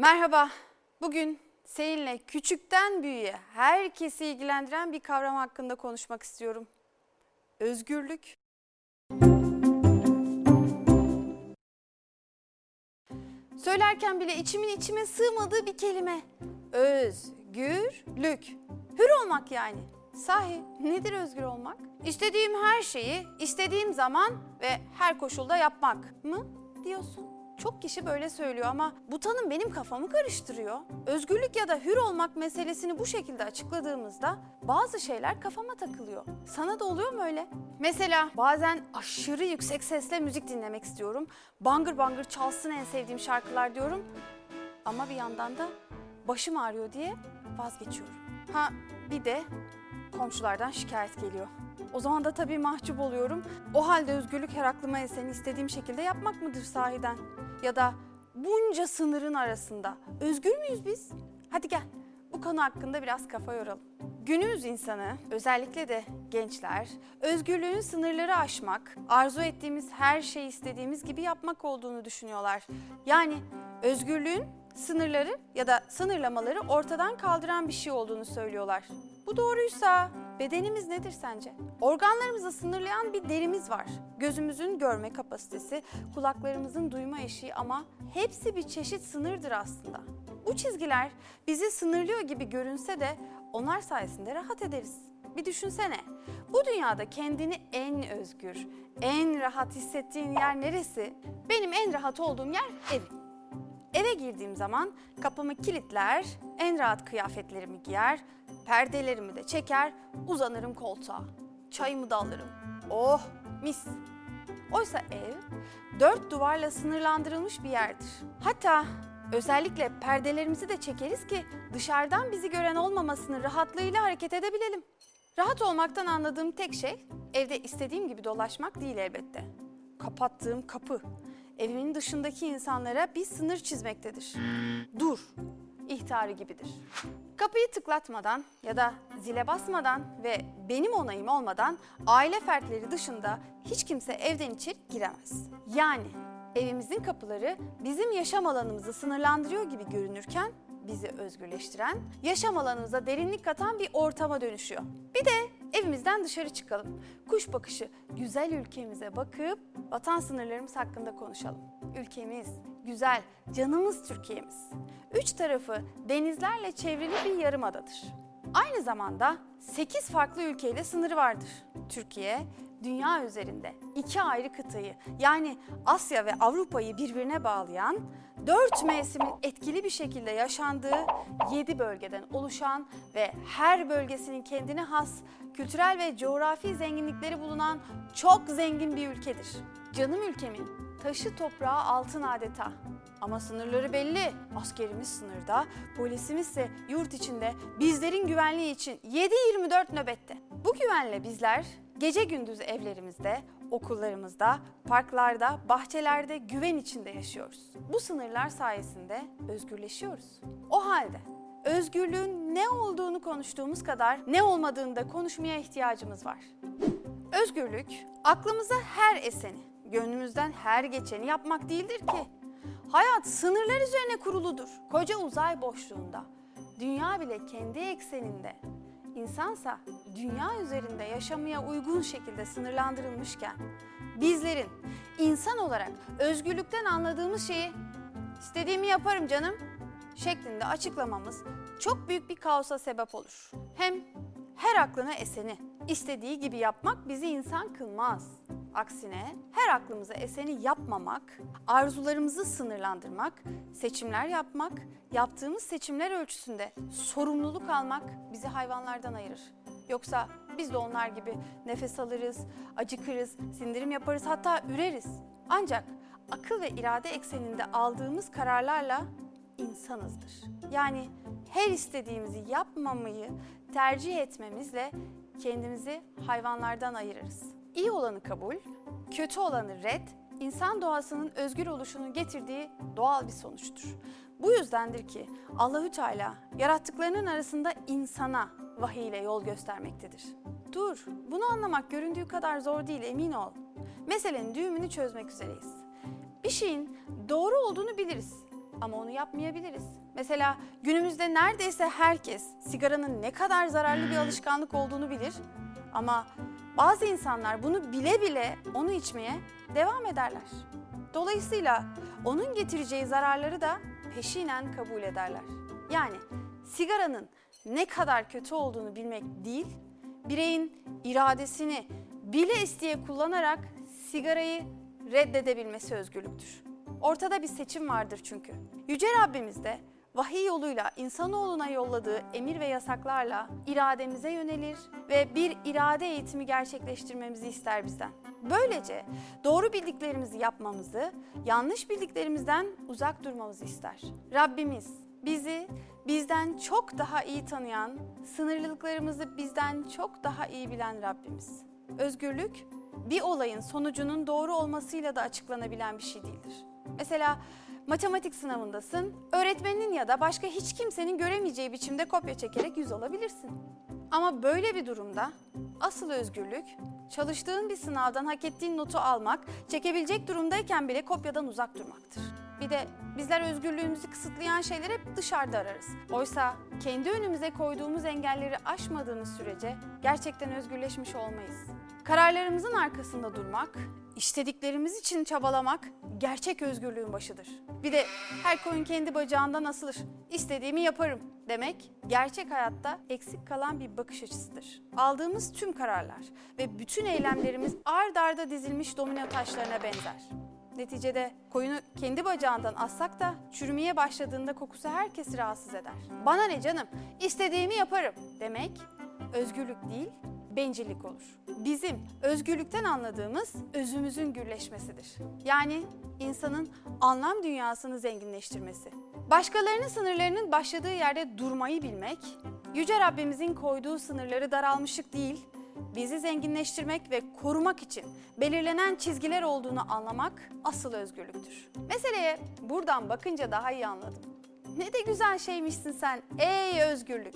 Merhaba. Bugün seninle küçükten büyüğe herkesi ilgilendiren bir kavram hakkında konuşmak istiyorum. Özgürlük. Söylerken bile içimin içime sığmadığı bir kelime. Özgürlük. Hür olmak yani. Sahi nedir özgür olmak? İstediğim her şeyi istediğim zaman ve her koşulda yapmak mı diyorsun? Çok kişi böyle söylüyor ama bu tanım benim kafamı karıştırıyor. Özgürlük ya da hür olmak meselesini bu şekilde açıkladığımızda bazı şeyler kafama takılıyor. Sana da oluyor mu öyle? Mesela bazen aşırı yüksek sesle müzik dinlemek istiyorum. Bangır bangır çalsın en sevdiğim şarkılar diyorum. Ama bir yandan da başım ağrıyor diye vazgeçiyorum. Ha bir de komşulardan şikayet geliyor. O zaman da tabii mahcup oluyorum. O halde özgürlük her aklıma eseni istediğim şekilde yapmak mıdır sahiden? Ya da bunca sınırın arasında özgür müyüz biz? Hadi gel bu konu hakkında biraz kafa yoralım. Günümüz insanı, özellikle de gençler, özgürlüğün sınırları aşmak, arzu ettiğimiz her şeyi istediğimiz gibi yapmak olduğunu düşünüyorlar. Yani özgürlüğün sınırları ya da sınırlamaları ortadan kaldıran bir şey olduğunu söylüyorlar. Bu doğruysa bedenimiz nedir sence? Organlarımızı sınırlayan bir derimiz var. Gözümüzün görme kapasitesi, kulaklarımızın duyma eşiği ama hepsi bir çeşit sınırdır aslında. Bu çizgiler bizi sınırlıyor gibi görünse de onlar sayesinde rahat ederiz. Bir düşünsene. Bu dünyada kendini en özgür, en rahat hissettiğin yer neresi? Benim en rahat olduğum yer evim. Eve girdiğim zaman kapımı kilitler, en rahat kıyafetlerimi giyer, perdelerimi de çeker, uzanırım koltuğa. Çayımı da alırım. Oh mis. Oysa ev dört duvarla sınırlandırılmış bir yerdir. Hatta özellikle perdelerimizi de çekeriz ki dışarıdan bizi gören olmamasını rahatlığıyla hareket edebilelim. Rahat olmaktan anladığım tek şey evde istediğim gibi dolaşmak değil elbette. Kapattığım kapı, evimin dışındaki insanlara bir sınır çizmektedir. Dur ihtarı gibidir. Kapıyı tıklatmadan ya da zile basmadan ve benim onayım olmadan aile fertleri dışında hiç kimse evden içeri giremez. Yani evimizin kapıları bizim yaşam alanımızı sınırlandırıyor gibi görünürken bizi özgürleştiren, yaşam alanımıza derinlik katan bir ortama dönüşüyor. Bir de evimizden dışarı çıkalım. Kuş bakışı güzel ülkemize bakıp vatan sınırlarımız hakkında konuşalım. Ülkemiz güzel, canımız Türkiye'miz. Üç tarafı denizlerle çevrili bir yarımadadır. Aynı zamanda 8 farklı ülkeyle sınırı vardır. Türkiye, dünya üzerinde iki ayrı kıtayı yani Asya ve Avrupa'yı birbirine bağlayan, dört mevsimin etkili bir şekilde yaşandığı yedi bölgeden oluşan ve her bölgesinin kendine has kültürel ve coğrafi zenginlikleri bulunan çok zengin bir ülkedir. Canım ülkemin taşı toprağı altın adeta. Ama sınırları belli. Askerimiz sınırda, polisimiz ise yurt içinde bizlerin güvenliği için 7-24 nöbette. Bu güvenle bizler gece gündüz evlerimizde, okullarımızda, parklarda, bahçelerde güven içinde yaşıyoruz. Bu sınırlar sayesinde özgürleşiyoruz. O halde özgürlüğün ne olduğunu konuştuğumuz kadar ne olmadığını da konuşmaya ihtiyacımız var. Özgürlük aklımıza her eseni, gönlümüzden her geçeni yapmak değildir ki. Hayat sınırlar üzerine kuruludur. Koca uzay boşluğunda, dünya bile kendi ekseninde, insansa dünya üzerinde yaşamaya uygun şekilde sınırlandırılmışken bizlerin insan olarak özgürlükten anladığımız şeyi istediğimi yaparım canım şeklinde açıklamamız çok büyük bir kaosa sebep olur. Hem her aklına eseni istediği gibi yapmak bizi insan kılmaz. Aksine her aklımıza eseni yapmamak, arzularımızı sınırlandırmak, seçimler yapmak, yaptığımız seçimler ölçüsünde sorumluluk almak bizi hayvanlardan ayırır. Yoksa biz de onlar gibi nefes alırız, acıkırız, sindirim yaparız hatta üreriz. Ancak akıl ve irade ekseninde aldığımız kararlarla insanızdır. Yani her istediğimizi yapmamayı tercih etmemizle kendimizi hayvanlardan ayırırız. İyi olanı kabul, kötü olanı red, insan doğasının özgür oluşunun getirdiği doğal bir sonuçtur. Bu yüzdendir ki Allahü Teala yarattıklarının arasında insana vahiy ile yol göstermektedir. Dur, bunu anlamak göründüğü kadar zor değil emin ol. Meselenin düğümünü çözmek üzereyiz. Bir şeyin doğru olduğunu biliriz ama onu yapmayabiliriz. Mesela günümüzde neredeyse herkes sigaranın ne kadar zararlı bir alışkanlık olduğunu bilir ama bazı insanlar bunu bile bile onu içmeye devam ederler. Dolayısıyla onun getireceği zararları da peşinen kabul ederler. Yani sigaranın ne kadar kötü olduğunu bilmek değil, bireyin iradesini bile isteye kullanarak sigarayı reddedebilmesi özgürlüktür. Ortada bir seçim vardır çünkü. Yüce Rabbimiz de vahiy yoluyla insanoğluna yolladığı emir ve yasaklarla irademize yönelir ve bir irade eğitimi gerçekleştirmemizi ister bizden. Böylece doğru bildiklerimizi yapmamızı, yanlış bildiklerimizden uzak durmamızı ister. Rabbimiz bizi bizden çok daha iyi tanıyan, sınırlılıklarımızı bizden çok daha iyi bilen Rabbimiz. Özgürlük bir olayın sonucunun doğru olmasıyla da açıklanabilen bir şey değildir. Mesela matematik sınavındasın, öğretmenin ya da başka hiç kimsenin göremeyeceği biçimde kopya çekerek yüz alabilirsin. Ama böyle bir durumda asıl özgürlük çalıştığın bir sınavdan hak ettiğin notu almak, çekebilecek durumdayken bile kopyadan uzak durmaktır. Bir de bizler özgürlüğümüzü kısıtlayan şeyleri hep dışarıda ararız. Oysa kendi önümüze koyduğumuz engelleri aşmadığımız sürece gerçekten özgürleşmiş olmayız. Kararlarımızın arkasında durmak, istediklerimiz için çabalamak gerçek özgürlüğün başıdır. Bir de her koyun kendi bacağından asılır. İstediğimi yaparım demek gerçek hayatta eksik kalan bir bakış açısıdır. Aldığımız tüm kararlar ve bütün eylemlerimiz ard arda dizilmiş domino taşlarına benzer. Neticede koyunu kendi bacağından assak da çürümeye başladığında kokusu herkesi rahatsız eder. Bana ne canım, istediğimi yaparım demek özgürlük değil, bencillik olur. Bizim özgürlükten anladığımız özümüzün gürleşmesidir. Yani insanın anlam dünyasını zenginleştirmesi. Başkalarının sınırlarının başladığı yerde durmayı bilmek, Yüce Rabbimizin koyduğu sınırları daralmışlık değil, bizi zenginleştirmek ve korumak için belirlenen çizgiler olduğunu anlamak asıl özgürlüktür. Meseleye buradan bakınca daha iyi anladım. Ne de güzel şeymişsin sen ey özgürlük.